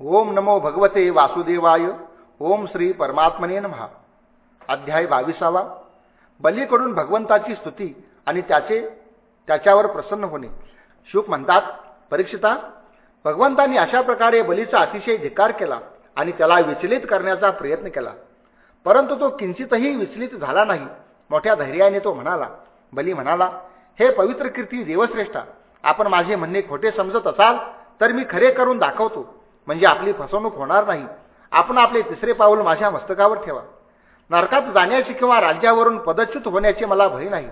ओम नमो भगवते वासुदेवाय. ओम श्री परमात्मने महा अध्याय बावीसावा. बलीकडून भगवंताची स्तुती आणि त्याचे त्याच्यावर प्रसन्न होणे. शुक म्हणतात परीक्षिता भगवंतांनी अशा प्रकारे बलीचा अतिशय धिकार केला आणि त्याला विचलित करण्याचा प्रयत्न केला. परंतु तो किंचितही विचलित झाला नाही. मोठ्या धैर्याने तो म्हणाला बली म्हणाला हे पवित्र कीर्ती देवश्रेष्ठा आपण माझे म्हणणे खोटे समजत असाल तर मी खरे करून दाखवतो. म्हणजे आपली फसवणूक होणार नाही. आपण आपले तिसरे पाऊल माझ्या मस्तकावर ठेवा. नरकात जाण्याची किंवा राज्यावरून पदच्युत होण्याचे मला भय नाही.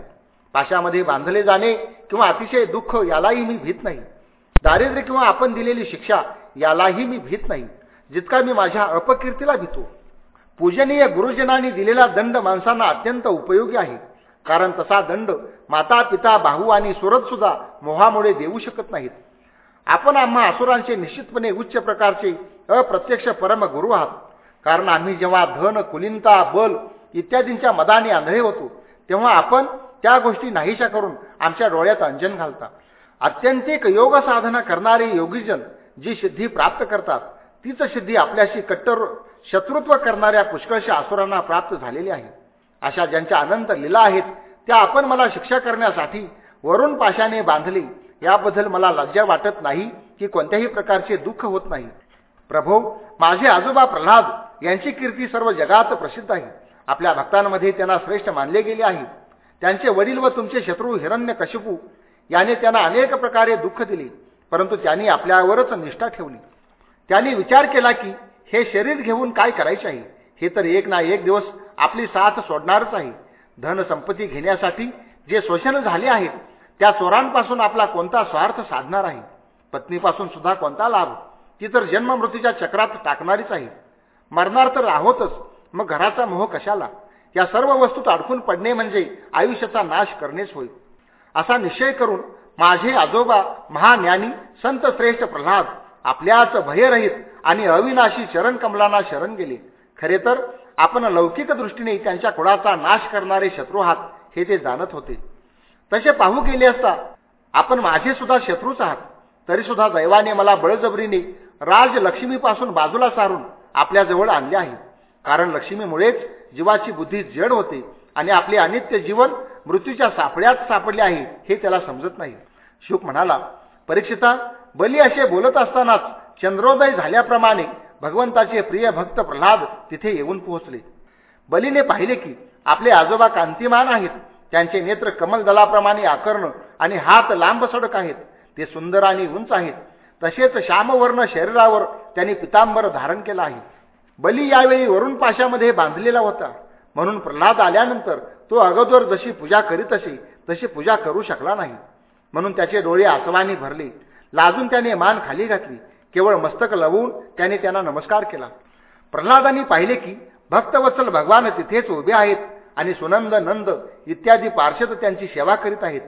पाशामध्ये बांधले जाणे किंवा अतिशय दुःख यालाही मी भीत नाही. दारिद्र्य किंवा आपण दिलेली शिक्षा यालाही मी भीत नाही. जितका मी माझ्या अपकीर्तीला भीतो. पूजनीय गुरुजनांनी दिलेला दंड माणसांना अत्यंत उपयोगी आहे. कारण तसा दंड माता पिता भाऊ आणि सुरत सुद्धा मोहामुळे देऊ शकत नाहीत. आपण आम्हा असुरांचे निश्चितपणे उच्च प्रकारचे अप्रत्यक्ष परम गुरु आहात. कारण आम्ही जेव्हा धन कुलीनता बल इत्यादींच्या मदाने आंधळे होतो तेव्हा आपण त्या गोष्टी नाहीशा करून आमच्या डोळ्यात अंजन घालता. अत्यंतिक योग साधना करणारे योगीजन जी सिद्धी प्राप्त करतात तीच सिद्धी आपल्याशी कट्टर शत्रुत्व करणाऱ्या पुष्कळशा असुरांना प्राप्त झालेली आहे. अशा ज्यांच्या अनंत लीला आहेत त्या आपण मला शिक्षा करण्यासाठी वरुण पाशाने बांधली. याबद्दल मला लज्जा वाटत नाही की कोणत्याही प्रकारचे दुःख होत नाही. प्रभो माझे आजोबा प्रल्हाद यांची कीर्ती सर्व जगात प्रसिद्ध आहे. आपल्या भक्तांमध्ये त्यांना श्रेष्ठ मानले गेले आहे. त्यांचे वडील व तुमचे शत्रू हिरण्य कशिपू याने त्यांना अनेक प्रकारे दुःख दिले परंतु त्यांनी आपल्यावरच निष्ठा ठेवली. त्यांनी विचार केला की हे शरीर घेऊन काय करायचे आहे? हे तर एक ना एक दिवस आपली साथ सोडणारच आहे. धन संपत्ती घेण्यासाठी जे शोषण झाले आहेत त्या चोरांपासून आपला कोणता स्वार्थ साधणार आहे? पत्नीपासून सुद्धा कोणता लाभ? ती तर जन्म मृत्यूच्या चक्रात टाकणारीच आहे. मरणार तर आहोतच. मग घराचा मोह कशाला? या सर्व वस्तूत अडकून पडणे म्हणजे आयुष्याचा नाश करणेच होईल असा निश्चय करून माझे आजोबा महाज्ञानी संत श्रेष्ठ प्रल्हाद आपल्याच भयरहित आणि अविनाशी चरण कमलांना शरण गेले. खरे तर आपण लौकिक दृष्टीने त्यांच्या कुळाचा नाश करणारे शत्रू आहात हे ते जाणत होते. तसे पाहू गेले असता आपण माझे सुद्धा शत्रूच आहात. तरी सुद्धा दैवाने मला बळजबरीने राजलक्ष्मीपासून बाजूला सारून आपल्याजवळ आणले आहे. कारण लक्ष्मीमुळेच जीवाची बुद्धी जड होते आणि आपले अनित्य जीवन मृत्यूच्या सापड्यात सापडले आहे हे त्याला समजत नाही. शुक म्हणाला परीक्षिता बली असे बोलत असतानाच चंद्रोदय झाल्याप्रमाणे भगवंताचे प्रिय भक्त प्रल्हाद तिथे येऊन पोहोचले. बलीने पाहिले की आपले आजोबा कांतिमान आहेत. त्यांचे नेत्र कमलदलाप्रमाणे आकर्ण आणि हात लांब सडक आहेत. ते सुंदर आणि उंच आहेत. तसेच श्यामवर्ण शरीरावर त्यांनी पितांबर धारण केला आहे. बली यावेळी वरुण पाशामध्ये बांधलेला होता. म्हणून प्रल्हाद आल्यानंतर तो अगोदर जशी पूजा करीत असे तशी पूजा करू शकला नाही. म्हणून त्याचे डोळे आसवानी भरले. लाजून त्याने मान खाली घातली. केवळ मस्तक लवून त्याने त्यांना नमस्कार केला. प्रल्हादांनी पाहिले की भक्तवत्सल भगवान तिथेच उभे आहेत. आणि सुनंद नंद इत्यादी पार्षद त्यांची सेवा करीत आहेत.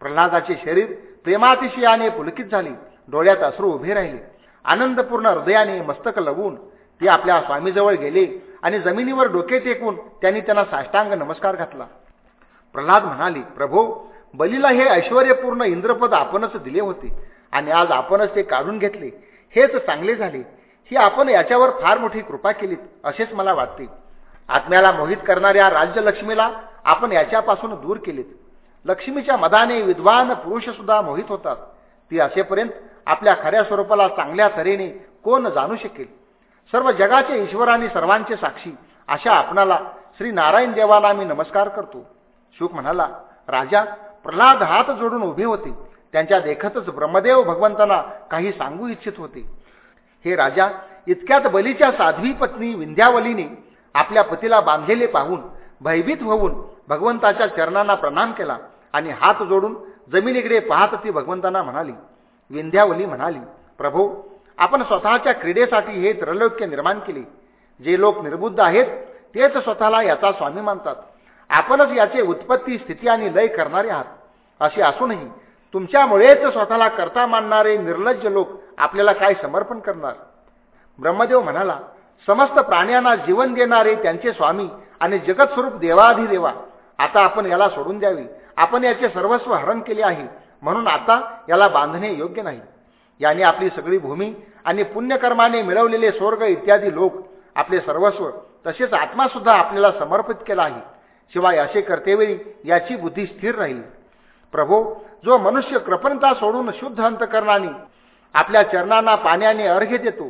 प्रल्हादाचे शरीर प्रेमातिशयाने पुलकित झाले. डोळ्यात अश्रू उभे राहिले. आनंदपूर्ण हृदयाने मस्तक लवून ते आपल्या स्वामीजवळ गेले आणि जमिनीवर डोके टेकून त्यांनी त्यांना साष्टांग नमस्कार घातला. प्रल्हाद म्हणाले प्रभो बलीला हे ऐश्वर्यपूर्ण इंद्रपद आपणच दिले होते आणि आज आपणच ते काढून घेतले. हेच चांगले झाले. ही आपण याच्यावर फार मोठी कृपा केलीत असेच मला वाटते. आत्म्याला मोहित करणाऱ्या राज्यलक्ष्मीला आपण याच्यापासून दूर केलीत. लक्ष्मीच्या मदाने विद्वान पुरुष सुद्धा मोहित होतात. ती असेपर्यंत आपल्या खऱ्या स्वरूपाला चांगल्या तऱ्हेने कोण जाणू शकेल? सर्व जगाचे ईश्वर आणि सर्वांचे साक्षी अशा आपणाला श्री नारायण देवाला मी नमस्कार करतो. शुक म्हणाला राजा प्रल्हाद हात जोडून उभे होते. त्यांच्या देखतच ब्रह्मदेव भगवंतांना काही सांगू इच्छित होते. हे राजा इतक्यात बलीच्या साध्वी पत्नी विंध्यावलीने आपल्या पतीला बांधलेले पाहून भयभीत होऊन भगवंताच्या चरणांना प्रणाम केला आणि हात जोडून जमिनीकडे पाहत ती भगवंतांना म्हणाली विंध्यावली म्हणाली प्रभो आपण स्वतःच्या क्रीडेसाठी हे त्रैलोक्य निर्माण केले. जे लोक निर्बुद्ध आहेत तेच स्वतःला याचा स्वामी मानतात. आपणच याचे उत्पत्ती स्थिती आणि लय करणारे आहात. असे असूनही तुमच्यामुळेच स्वतःला करता मानणारे निर्लज्ज लोक आपल्याला काय समर्पण करणार? ब्रह्मदेव म्हणाला समस्त प्राण्यांना जीवन देणारे त्यांचे स्वामी आणि जगतस्वरूप देवाधिदेवा आता आपण याला सोडून द्यावी. आपण याचे सर्वस्व हरण केले आहे. म्हणून आता याला बांधणे योग्य नाही. याने आपली सगळी भूमी आणि पुण्यकर्माने मिळवलेले स्वर्ग इत्यादी लोक आपले सर्वस्व तसेच आत्मासुद्धा आपल्याला समर्पित केला आहे. शिवाय असे करतेवेळी याची बुद्धी स्थिर राहील. प्रभो जो मनुष्य कृपणता सोडून शुद्ध अंतकरणाने आपल्या चरणांना पाण्याने अर्घ्य देतो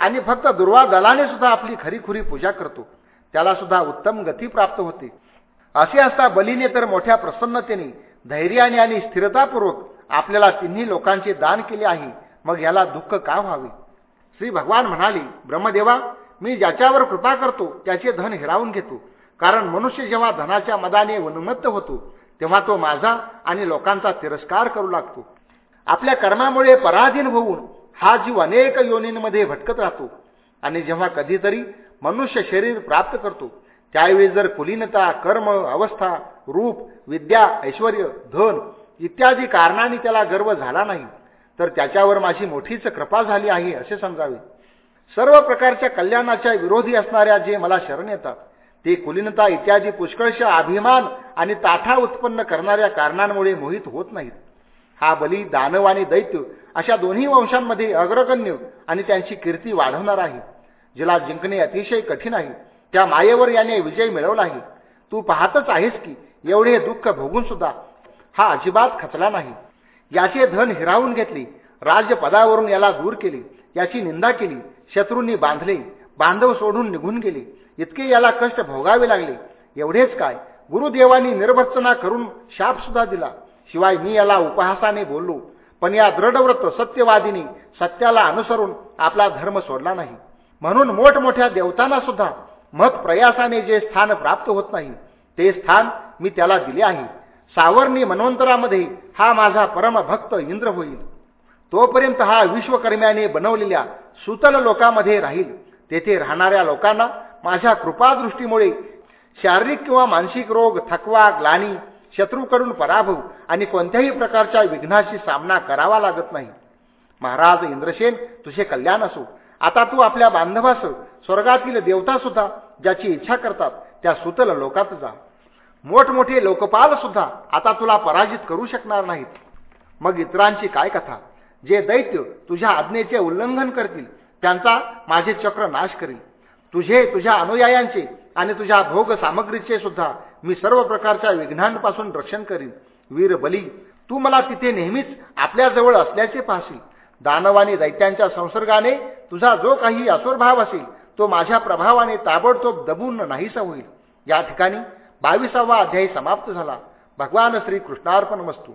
आणि फक्त दुर्वा दलाने सुद्धा आपली खरीखुरी पूजा करतो. त्याला सुद्धा उत्तम गती प्राप्त होते. असे असता बलीने तर मोठ्या प्रसन्नतेने धैर्याने आणि स्थिरतापूर्वक आपल्याला तिन्ही लोकांचे दान केले आहे. मग याला दुःख का व्हावे? श्री भगवान म्हणाले ब्रह्मदेवा मी ज्याच्यावर कृपा करतो त्याचे धन हिरावून घेतो. कारण मनुष्य जेव्हा धनाच्या मदाने उन्मत्त होतो तेव्हा तो माझा आणि लोकांचा तिरस्कार करू लागतो. आपल्या कर्मामुळे पराधीन होऊन हा जीव अनेक योनींमध्ये भटकत राहतो. आणि जेव्हा कधीतरी मनुष्य शरीर प्राप्त करतो त्यावेळी जर कुलीनता कर्म अवस्था रूप विद्या ऐश्वर धन इत्यादी कारणांनी त्याला गर्व झाला नाही तर त्याच्यावर माझी मोठीच कृपा झाली आहे असे समजावे. सर्व प्रकारच्या कल्याणाच्या विरोधी असणाऱ्या जे मला शरण येतात ते कुलीनता इत्यादी पुष्कळशा अभिमान आणि ताठा उत्पन्न करणाऱ्या कारणांमुळे मोहित होत नाहीत. हा बली दानव आणि दैत्य अशा दोन्ही वंशांमध्ये अग्रगण्य आणि त्यांची कीर्ती वाढवणार आहे. जिला जिंकणे अतिशय कठीण आहे. त्या मायेवर याने विजय मिळवला आहे. तू पाहतच आहेस की एवढे दुःख भोगून सुद्धा हा अजिबात खचला नाही. याचे धन हिरावून घेतले राज्यपदावरून याला दूर केले याची निंदा केली शत्रूंनी बांधले बांधव सोडून निघून गेले इतके याला कष्ट भोगावे लागले. एवढेच काय गुरुदेवांनी निर्भत्सना करून शाप सुद्धा दिला. शिवाय मी याला उपहासाने बोललो. पण या दृढव्रत सत्यवादीने सत्याला अनुसरून आपला धर्म सोडला नाही. म्हणून मोठमोठ्या देवतांना सुद्धा मत प्रयासाने जे स्थान प्राप्त होत नाही ते स्थान मी त्याला दिले आहे. सावर्णी मनवंतरामध्ये हा माझा परमभक्त इंद्र होईल. तोपर्यंत हा विश्वकर्म्याने बनवलेल्या सुतल लोकामध्ये राहील. तेथे राहणाऱ्या लोकांना माझ्या कृपादृष्टीमुळे शारीरिक किंवा मानसिक रोग थकवा ग्लानी शत्रूकडून पराभव आणि कोणत्याही प्रकारच्या विघ्नाशी सामना करावा लागत नाही. महाराज इंद्रसेन तुझे कल्याण असो. आता तू आपल्या बांधवास स्वर्गातील देवता सुद्धा ज्याची इच्छा करतात त्या सुतल लोकात जा. मोठमोठे लोकपाल सुद्धा आता तुला पराजित करू शकणार नाहीत. मग इतरांची काय कथा? जे दैत्य तुझ्या आज्ञेचे उल्लंघन करतील त्यांचा माझे चक्र नाश करील. तुझे तुझ्या अनुयायांचे आणि तुझ्या भोग सामग्रीचे सुद्धा मी सर्व प्रकारच्या विघ्नांपासून रक्षण करीन. वीर बली तू मला तिथे नेहमीच आपल्याजवळ असल्याचे पाहशील. दानवाने दैत्यांच्या संसर्गाने तुझा जो काही असुरभाव असेल तो माझ्या प्रभावाने ताबडतोब दबून नाहीसा होईल. या ठिकाणी बावीसावा अध्यायी समाप्त झाला. भगवान श्री कृष्णार्पण वस्तू